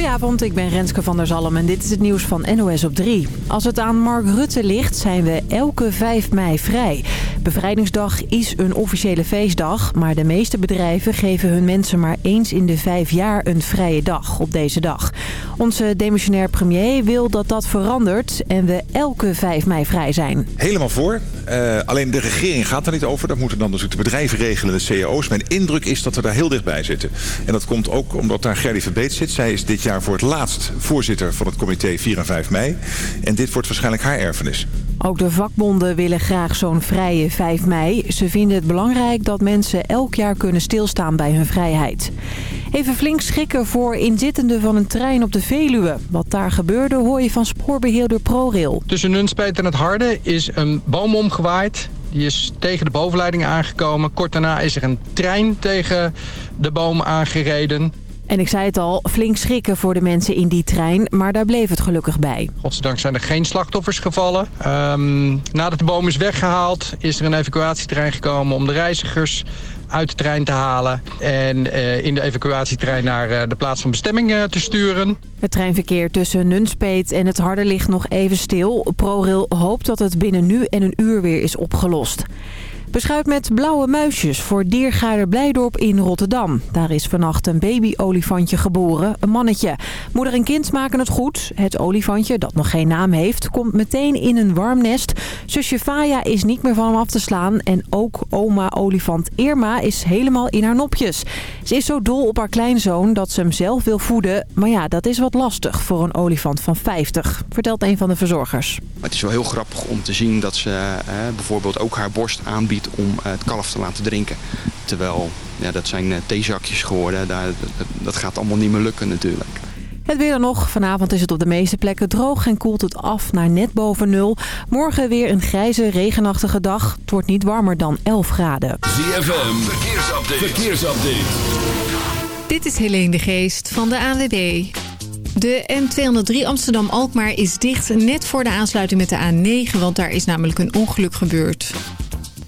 Goedenavond, ik ben Renske van der Zalm en dit is het nieuws van NOS op 3. Als het aan Mark Rutte ligt, zijn we elke 5 mei vrij. Bevrijdingsdag is een officiële feestdag, maar de meeste bedrijven geven hun mensen maar eens in de vijf jaar een vrije dag op deze dag. Onze demissionair premier wil dat dat verandert en we elke 5 mei vrij zijn. Helemaal voor. Uh, alleen de regering gaat er niet over. Dat moeten dan dus de bedrijven regelen, de cao's. Mijn indruk is dat we daar heel dichtbij zitten. En dat komt ook omdat daar Gerdy Verbeet zit. Zij is dit jaar voor het laatst voorzitter van het comité 4 en 5 mei. En dit wordt waarschijnlijk haar erfenis. Ook de vakbonden willen graag zo'n vrije 5 mei. Ze vinden het belangrijk dat mensen elk jaar kunnen stilstaan bij hun vrijheid. Even flink schrikken voor inzittenden van een trein op de Veluwe. Wat daar gebeurde hoor je van spoorbeheerder ProRail. Tussen Nunspeet en het Harde is een boom omgewaaid. Die is tegen de bovenleiding aangekomen. Kort daarna is er een trein tegen de boom aangereden. En ik zei het al, flink schrikken voor de mensen in die trein, maar daar bleef het gelukkig bij. Godzijdank zijn er geen slachtoffers gevallen. Um, nadat de boom is weggehaald, is er een evacuatietrein gekomen om de reizigers uit de trein te halen en uh, in de evacuatietrein naar uh, de plaats van bestemming uh, te sturen. Het treinverkeer tussen Nunspeet en het Harde ligt nog even stil. ProRail hoopt dat het binnen nu en een uur weer is opgelost. Beschuit met blauwe muisjes voor Diergaarder Blijdorp in Rotterdam. Daar is vannacht een babyolifantje geboren, een mannetje. Moeder en kind maken het goed. Het olifantje, dat nog geen naam heeft, komt meteen in een warm nest. Zusje Faya is niet meer van hem af te slaan. En ook oma olifant Irma is helemaal in haar nopjes. Ze is zo dol op haar kleinzoon dat ze hem zelf wil voeden. Maar ja, dat is wat lastig voor een olifant van 50, vertelt een van de verzorgers. Het is wel heel grappig om te zien dat ze eh, bijvoorbeeld ook haar borst aanbiedt om het kalf te laten drinken. Terwijl, ja, dat zijn theezakjes geworden. Daar, dat gaat allemaal niet meer lukken natuurlijk. Het weer dan nog. Vanavond is het op de meeste plekken droog en koelt het af naar net boven nul. Morgen weer een grijze, regenachtige dag. Het wordt niet warmer dan 11 graden. ZFM, verkeersupdate. verkeersupdate. Dit is Helene de Geest van de ANWB. De N203 Amsterdam-Alkmaar is dicht net voor de aansluiting met de A9... want daar is namelijk een ongeluk gebeurd.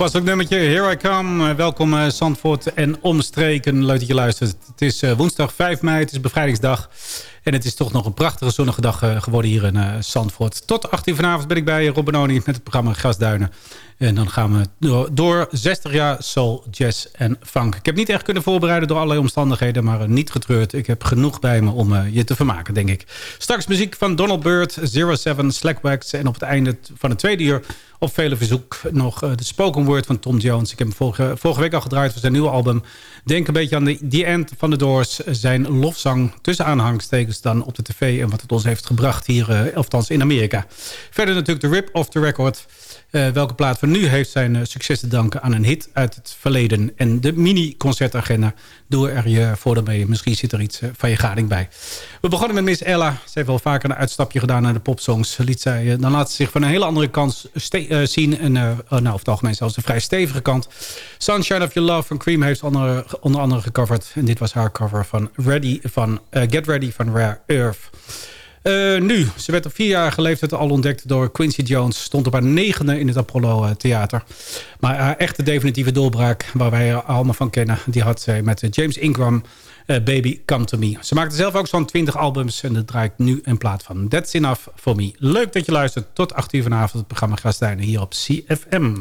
Toepasselijk nummertje, Here I Come. Eh, welkom uh, Zandvoort en omstreken. Leuk dat je luistert. Het is uh, woensdag 5 mei, het is bevrijdingsdag. En het is toch nog een prachtige zonnige dag geworden hier in Zandvoort. Tot 18 vanavond ben ik bij Rob Benoni met het programma Grasduinen. En dan gaan we door, door 60 jaar soul, jazz en funk. Ik heb niet echt kunnen voorbereiden door allerlei omstandigheden... maar niet getreurd. Ik heb genoeg bij me om je te vermaken, denk ik. Straks muziek van Donald Byrd, Zero Seven, Slackwax... en op het einde van het tweede uur op vele verzoek nog uh, de spoken word van Tom Jones. Ik heb hem vorige, vorige week al gedraaid voor zijn nieuwe album. Denk een beetje aan The End van The Doors. Zijn lofzang tussen aanhangstekens dan op de tv... en wat het ons heeft gebracht hier, althans in Amerika. Verder natuurlijk de Rip of the Record... Uh, welke plaat van nu heeft zijn uh, succes te danken aan een hit uit het verleden. En de mini-concertagenda, doe er je voordeel mee. Misschien zit er iets uh, van je gading bij. We begonnen met Miss Ella. Ze heeft wel vaker een uitstapje gedaan naar de popsongs. Liet zij, dan laat ze zich van een hele andere kant zien. En nou, over het algemeen zelfs een vrij stevige kant. Sunshine of Your Love van Cream heeft onder, onder andere gecoverd. En dit was haar cover van, Ready, van Get Ready van Rare Earth. Uh, nu, ze werd op vierjarige leeftijd al ontdekt door Quincy Jones. Stond op haar negende in het Apollo uh, Theater. Maar haar echte definitieve doorbraak, waar wij allemaal van kennen... die had zij met James Ingram, Baby Come To Me. Ze maakte zelf ook zo'n 20 albums en dat draait nu in plaat van That's Enough For Me. Leuk dat je luistert. Tot 8 uur vanavond het programma Grasduinen hier op CFM.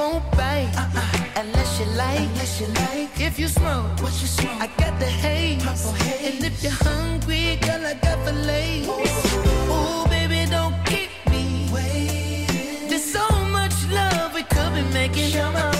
won't bite uh-uh. unless you like. Unless you like. If you smoke, what you smoke? I got the haze. Haze. And if you're hungry, girl, I got the lace. Ooh, baby, don't keep me waiting. There's so much love we could be making. Shama.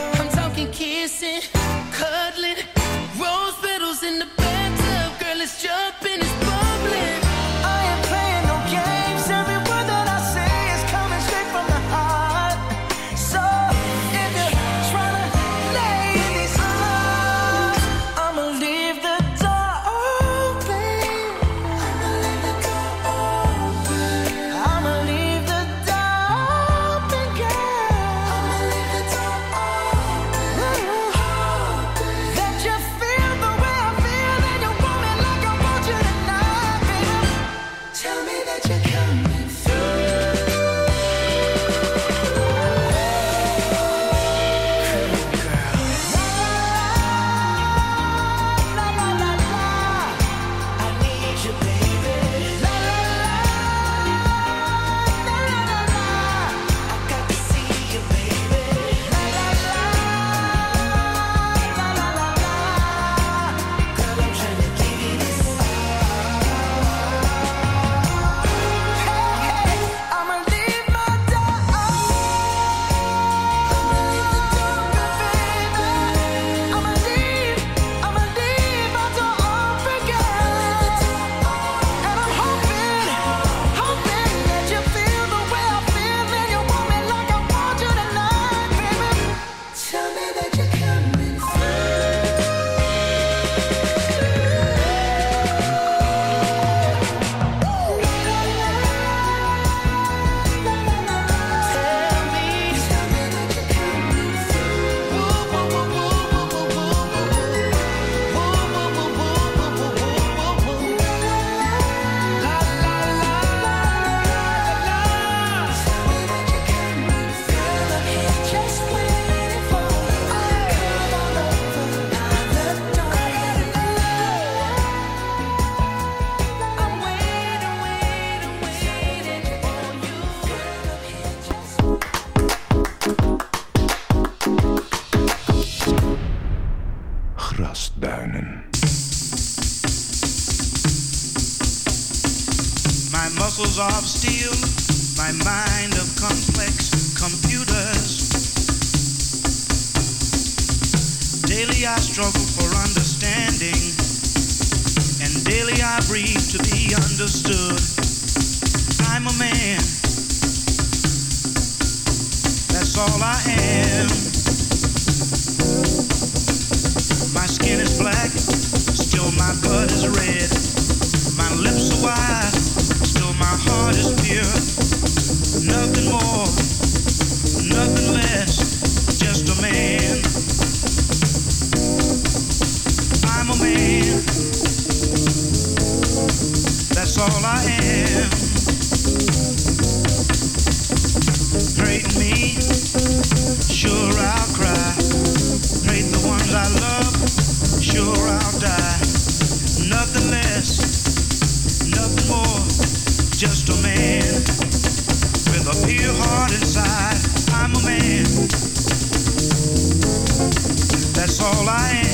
all I am.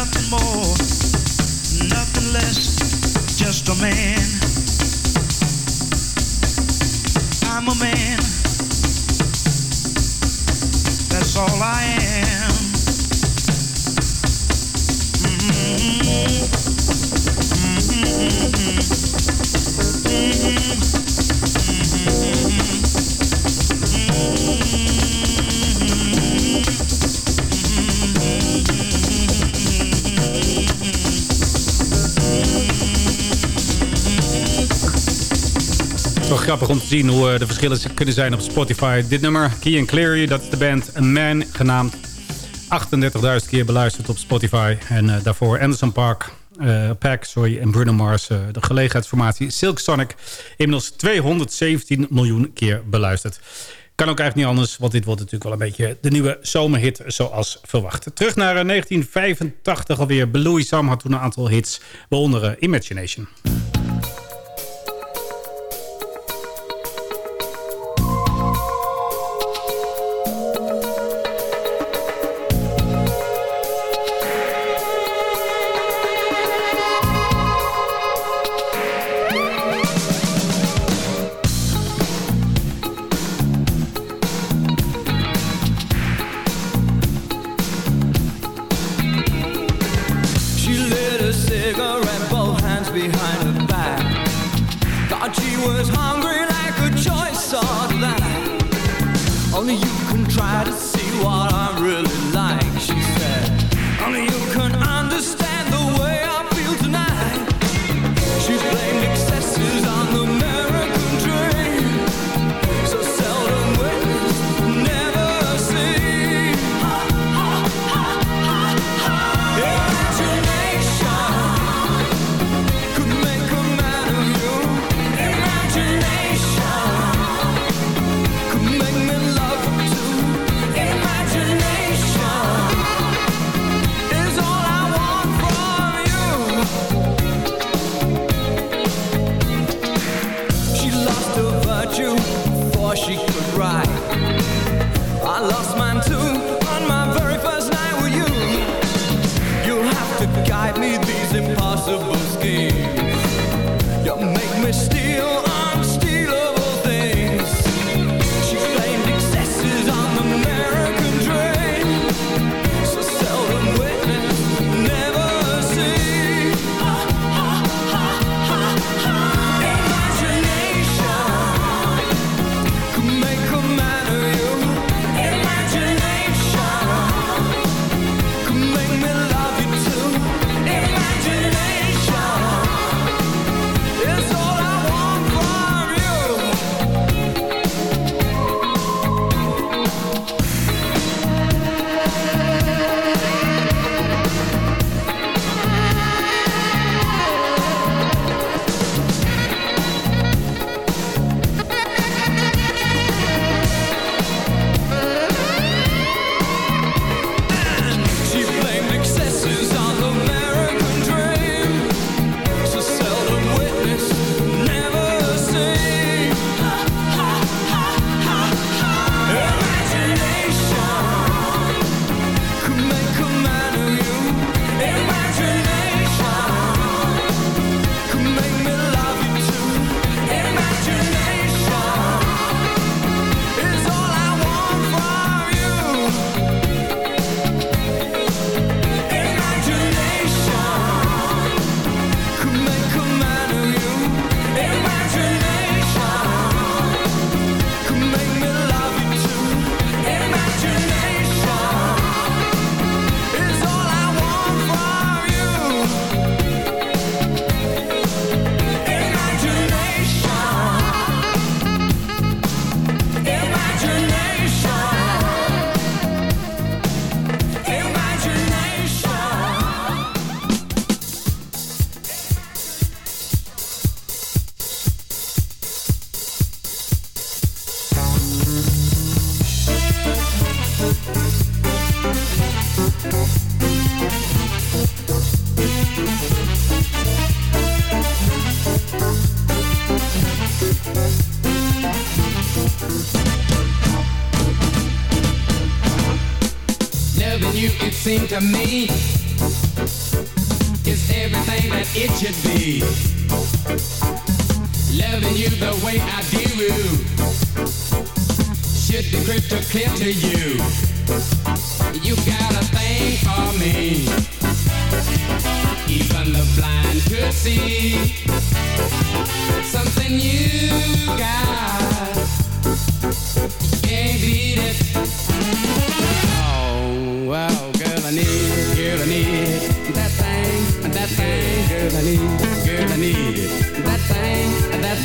nothing more, nothing less, just a man. grappig om te zien hoe eh, de verschillen kunnen zijn op Spotify. Dit nummer, Key and Cleary, dat is de band A Man, genaamd 38.000 keer beluisterd op Spotify. En eh, daarvoor Anderson Park, eh, Pack sorry, en Bruno Mars, de gelegenheidsformatie Silk Sonic. Inmiddels 217 miljoen keer beluisterd. Kan ook eigenlijk niet anders, want dit wordt natuurlijk wel een beetje de nieuwe zomerhit zoals verwacht. Terug naar 1985 alweer. Blue Sam had toen een aantal hits, waaronder Imagination.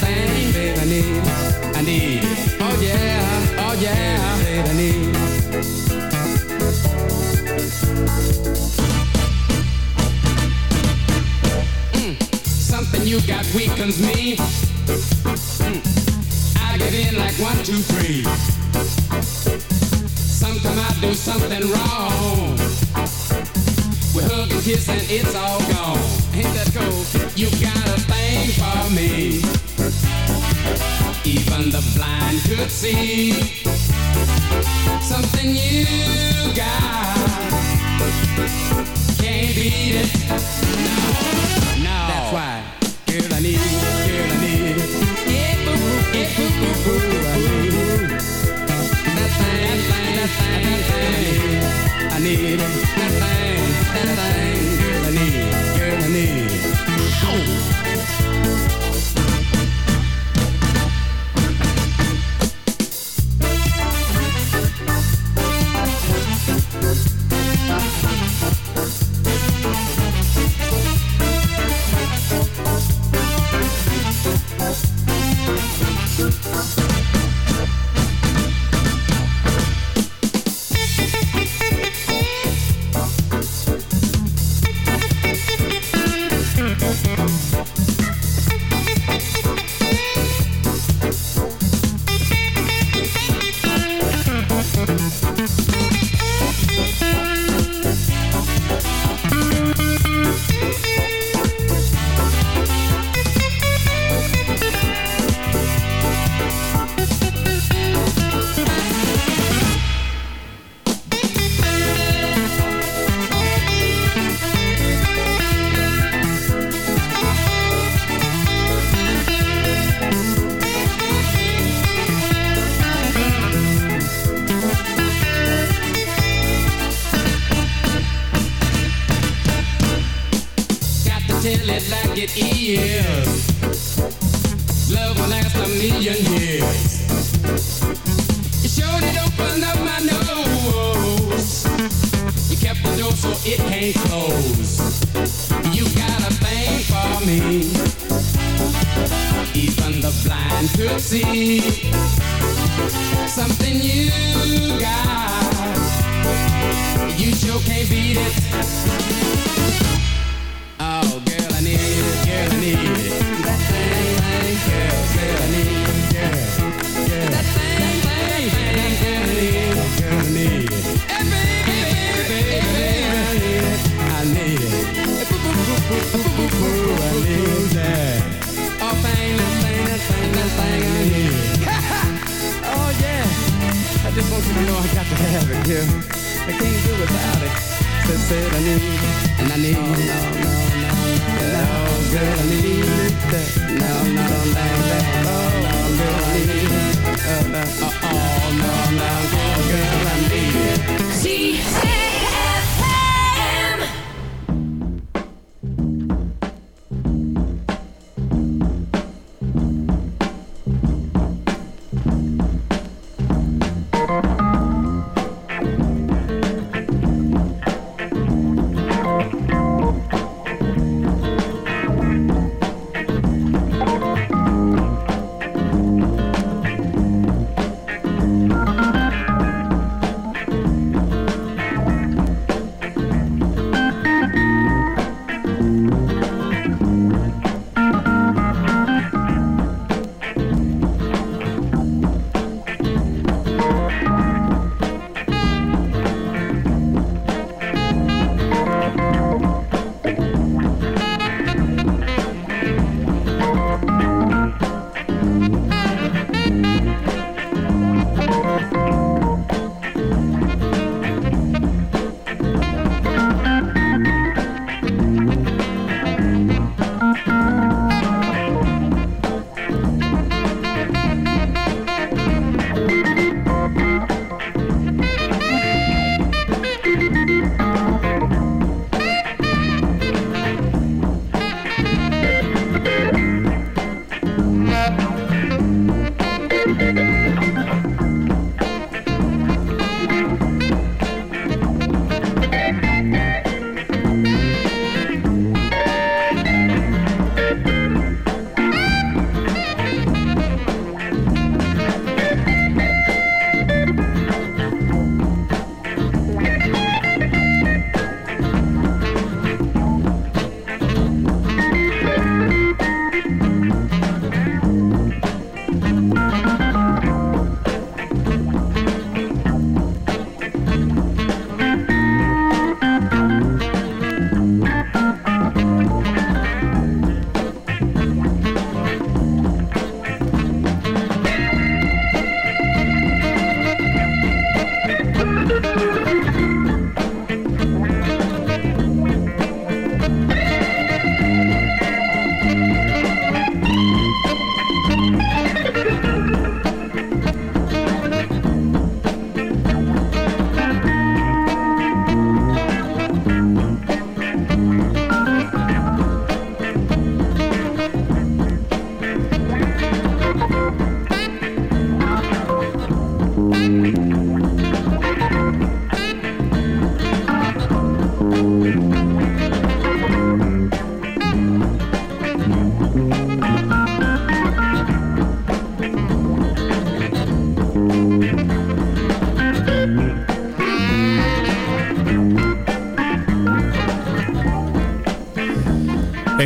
Thing, babe, I need, I need. Oh yeah, oh yeah, babe, I need. Mm, Something you got weakens me. Mm, I get in like one, two, three. Sometime I do something wrong. We hug and kiss and it's all gone. Ain't that cool? You got a thing for me. Even the blind could see. Something you got. Can't beat it. No, no. That's why. Girl, I need, girl, I need. Yeah, boo, yeah, boo, boo, boo, I need. I need that thing, that thing, girl, I need, girl, I need. Ow.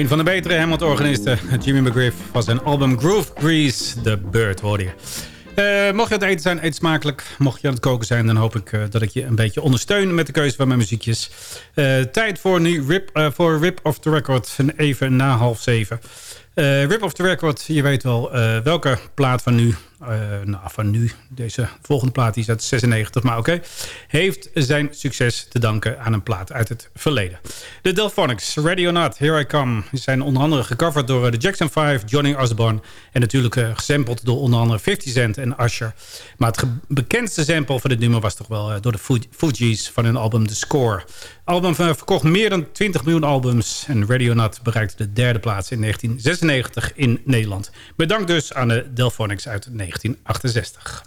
Van de betere Hamilton-organisten, Jimmy McGriff, van zijn album Groove Grease, The Bird, hoorde je. Eh, mocht je aan het eten zijn, eet smakelijk. Mocht je aan het koken zijn, dan hoop ik eh, dat ik je een beetje ondersteun met de keuze van mijn muziekjes. Eh, tijd voor nu Rip, eh, voor Rip of the Record, even na half zeven. Eh, Rip of the Record, je weet wel eh, welke plaat van nu... Eh, nou, van nu, deze volgende plaat die is uit 96, maar oké... Heeft zijn succes te danken aan een plaat uit het verleden. De Delphonics, Ready or Not, Here I Come... zijn onder andere gecoverd door de Jackson 5, Johnny Osborne... en natuurlijk gesampled door onder andere 50 Cent en Usher. Maar het bekendste sample van dit nummer was toch wel... door de Fugees van hun album The Score. album verkocht meer dan 20 miljoen albums... en Ready or Not bereikte de derde plaats in 1996 in Nederland. Bedankt dus aan de Delphonics uit 1968.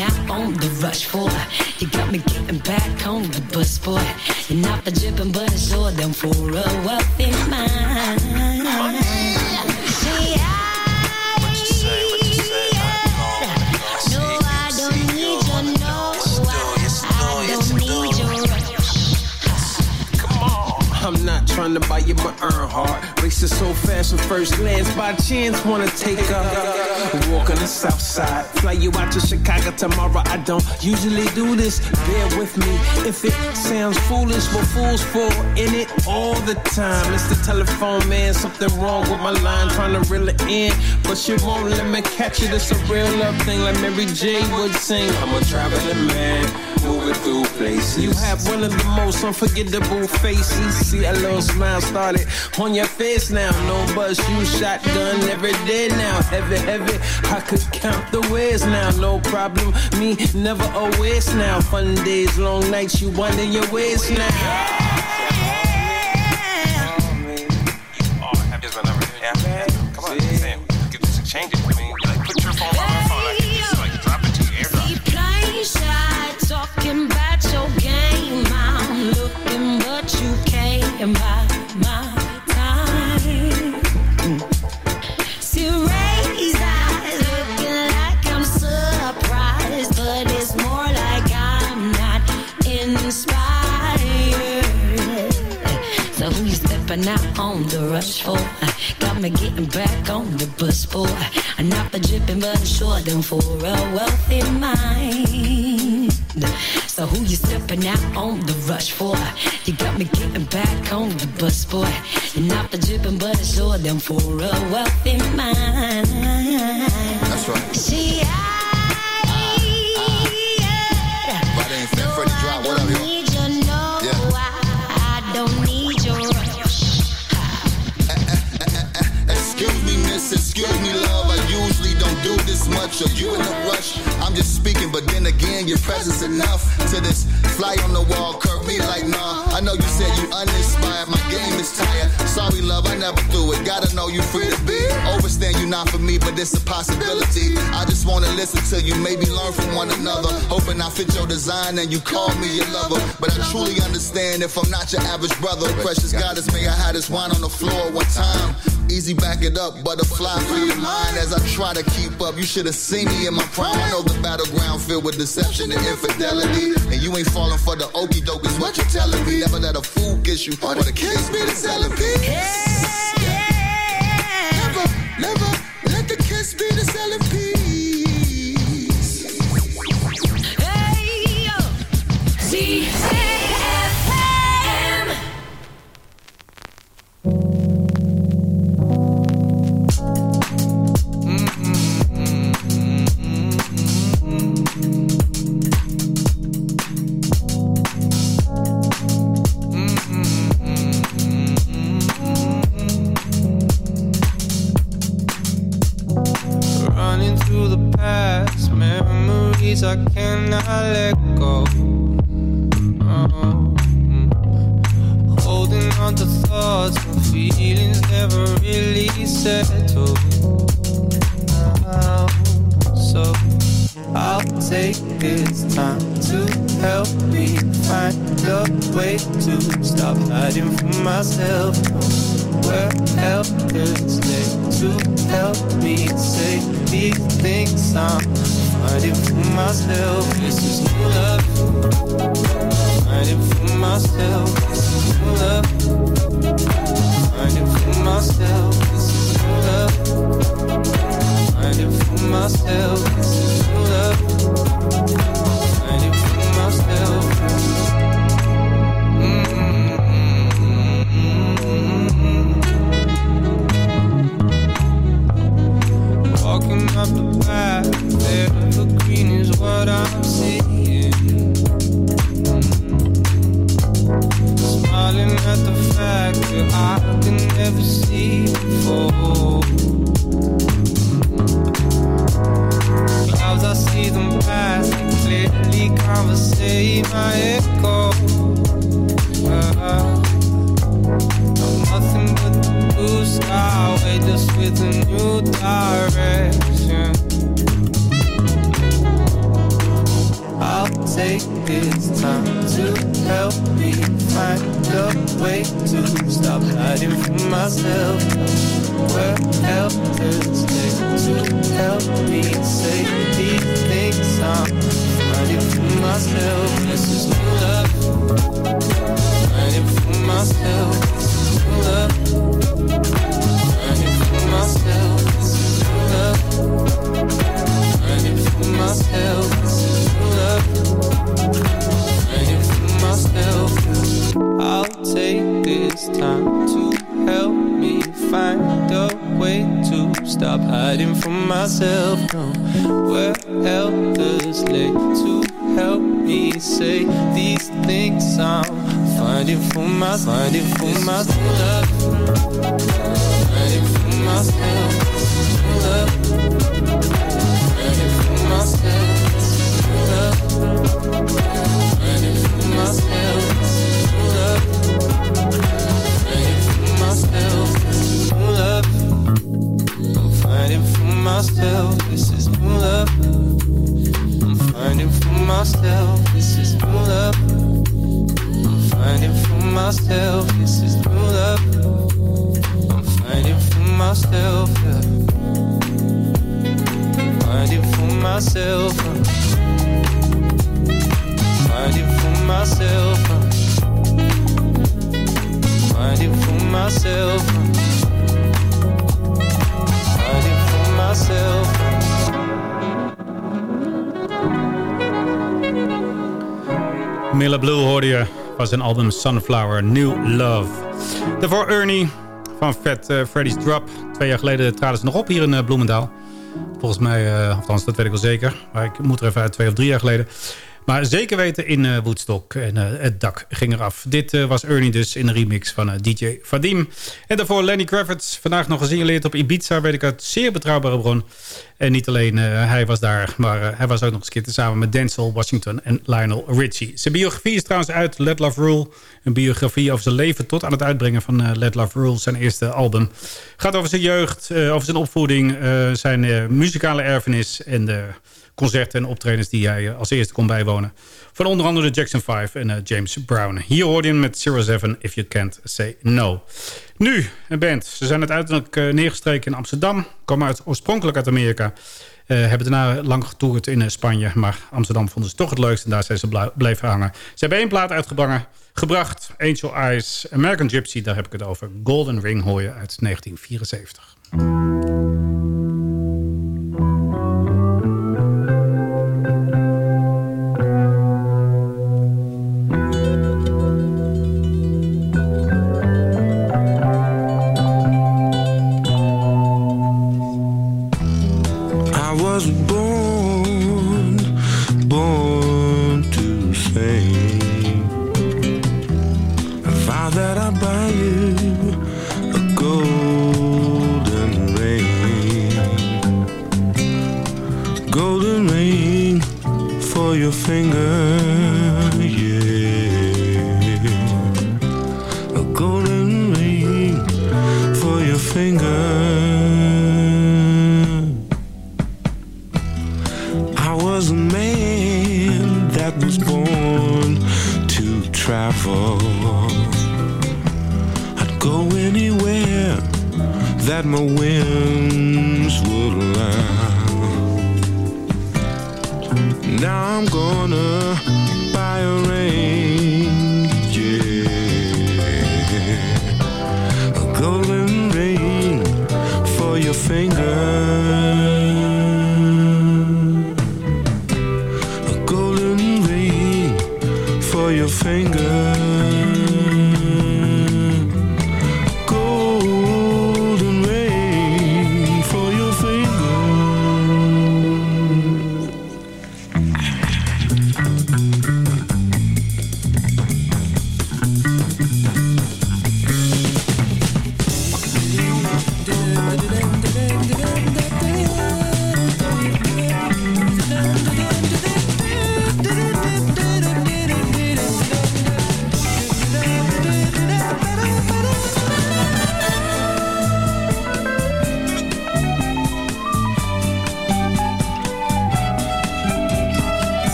Out on the rush for? You got me getting back on the bus, boy. You're not the dripping, but a short down for a oh wealthy trying to buy my earn heart. Racing so fast from first glance, by chance wanna take a walk on the south side. Fly you out to Chicago tomorrow. I don't usually do this. Bear with me if it sounds foolish, but fools fall in it all the time. It's the telephone man, something wrong with my line, trying to reel it in, but she won't let me catch it. It's a real love thing, like Mary J would sing. I'm a traveling man, moving through places. You have one of the most unforgettable faces. See a little smile started on your face now. No buzz, you shotgun every day now. Heavy, heavy, I could count the ways now. No problem, me never a waste now. Fun days, long nights, you winding your waist now. Rush oh, for? Uh, got me getting back on the bus oh, uh, for. I'm not the dripping, but I'm short down for a wealthy mind. So who you stepping out on the rush for? You got me getting back on the bus, boy. You're not the dripping, but I'm short down for a wealthy mind. That's right. See, Right you in a rush? I'm just speaking, but then again, your presence enough to this fly on the wall, curve me like nah. I know you said you uninspired, my game is tired. Sorry, love, I never threw it. Gotta know you free to be. Overstand you not for me, but it's a possibility. I just wanna listen to you, maybe learn from one another. Hoping I fit your design and you call me your lover. But I truly understand if I'm not your average brother. Precious goddess, may I have this wine on the floor one time. Easy, back it up, butterfly for your mind as I try to keep up. You should have seen me in my prime. I know the battleground filled with deception and infidelity. And you ain't falling for the okey doke, is what you're telling me. Never let a fool get you, or the kiss be the selling piece. Never, never take this time to help me find a way to stop hiding from myself. Where else stay to help me say these things I'm finding for myself. This is new love. Finding for myself. This is new love. Finding for myself. Walking up the path, the evergreen is what I'm seeing. I can never see before. Clouds, I see them clearly conversate my echo. Uh-huh. Nothing but the blue sky, with a new direction. I'll take this time to help me find a way to stop hiding from myself. Where else to help me say these things I'm hiding from myself. This is new love. Hiding from myself. This is new love. Hiding from myself. This is new love. Hiding from myself. Stop hiding from myself. No, where else lay to help me say these things I'm finding for my finding for myself. Finding for myself. Love. Finding for myself. Love. Finding for myself. Myself. This is new love. I'm finding for myself. This is new love. I'm finding for myself. This is new love. I'm finding for myself. Yeah. Finding for myself. Finding for myself. Finding for myself. Finding myself. Blue hoorde je van zijn album Sunflower, New Love. Daarvoor Ernie van Fat eh, Freddy's Drop. Twee jaar geleden traden ze nog op hier in eh, Bloemendaal. Volgens mij, eh, althans dat weet ik wel zeker. Maar ik moet er even uit, twee of drie jaar geleden. Maar zeker weten in eh, Woodstock. En eh, het dak ging eraf. Dit eh, was Ernie dus in een remix van DJ Vadim. En daarvoor Lenny Kravitz. Vandaag nog gesignaleerd op Ibiza. Weet ik uit zeer betrouwbare bron. En niet alleen hij was daar. Maar hij was ook nog eens een keer samen met Denzel Washington en Lionel Richie. Zijn biografie is trouwens uit Let Love Rule. Een biografie over zijn leven tot aan het uitbrengen van eh, Let Love Rule. Zijn eerste album. Gaat over zijn jeugd. eh, over zijn opvoeding. eh, zijn muzikale erfenis. En de concerten en optredens die hij als eerste kon bijwonen. Van onder andere de Jackson 5 en James Brown. Hier hoorde je hem met 07 If You Can't Say No. Nu, een band. Ze zijn uiteindelijk eh, neergestreken in Amsterdam. Komen uit, oorspronkelijk uit Amerika. Eh, hebben daarna lang getoerd in Spanje. Maar Amsterdam vonden ze toch het leukst. En daar zijn ze blij- blijven hangen. Ze hebben één plaat uitgebracht. Gebracht. Angel Eyes. American Gypsy. Daar heb ik het over. Golden Ring hoor je uit 1974.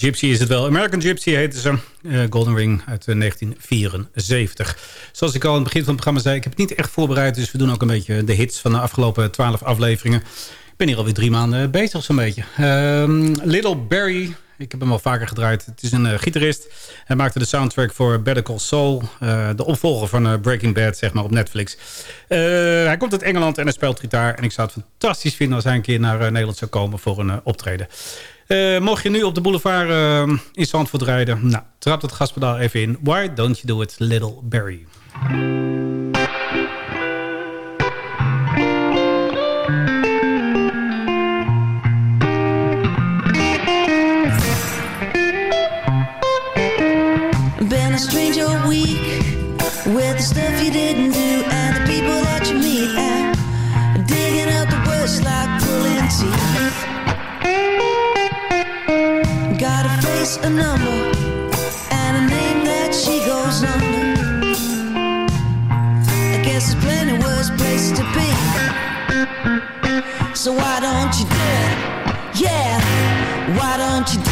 Gypsy is het wel. American Gypsy heette ze. Eh, Golden Ring uit eh, 1974. Zoals ik al aan het begin van het programma zei... ik heb het niet echt voorbereid... dus we doen ook een beetje de hits van de afgelopen twaalf afleveringen. Ik ben hier alweer drie maanden bezig zo'n beetje. Ehm, Little Barry... Ik heb hem al vaker gedraaid. Het is een eh, gitarist. Hij maakte de soundtrack voor Better Call Saul. eh, de opvolger van eh, Breaking Bad, zeg maar, op Netflix. Eh, hij komt uit Engeland en hij speelt gitaar. En ik zou het fantastisch vinden als hij een keer naar eh, Nederland zou komen voor een eh, optreden. Eh, mocht je nu op de boulevard eh, in Zandvoort rijden... Nou, trap het gaspedaal even in. Why don't you do it, Little Barry? Been a stranger week with the stuff you didn't do and the people that you meet and digging up the worst like pulling teeth. Gotta face a number and a name that she goes under. I guess there's plenty worse places to be. So why don't you do it? Yeah, why don't you do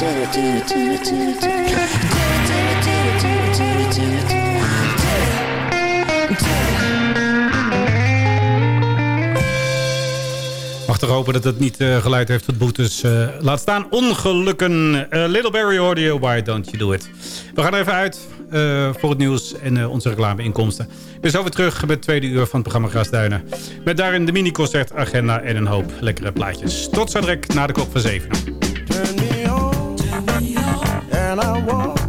Mag erop hopen dat het niet eh, uh, geleid heeft tot boetes. Dus, eh, laat staan ongelukken. Uh, Little Barry Audio, why don't you do it? We gaan er even uit voor het nieuws en onze reclameinkomsten. We zijn zo weer terug met het tweede uur van het programma Grasduinen. Met daarin de mini-concertagenda en een hoop lekkere plaatjes. Tot zo direct na de klok van 7. and I walk.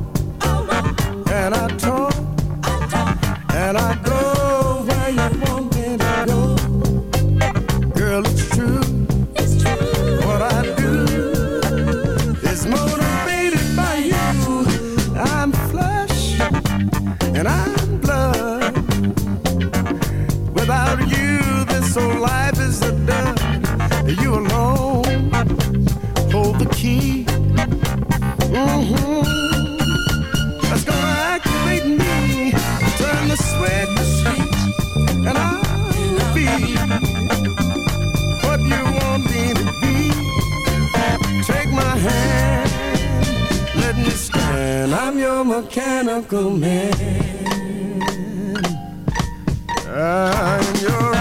a mechanical man. I'm your.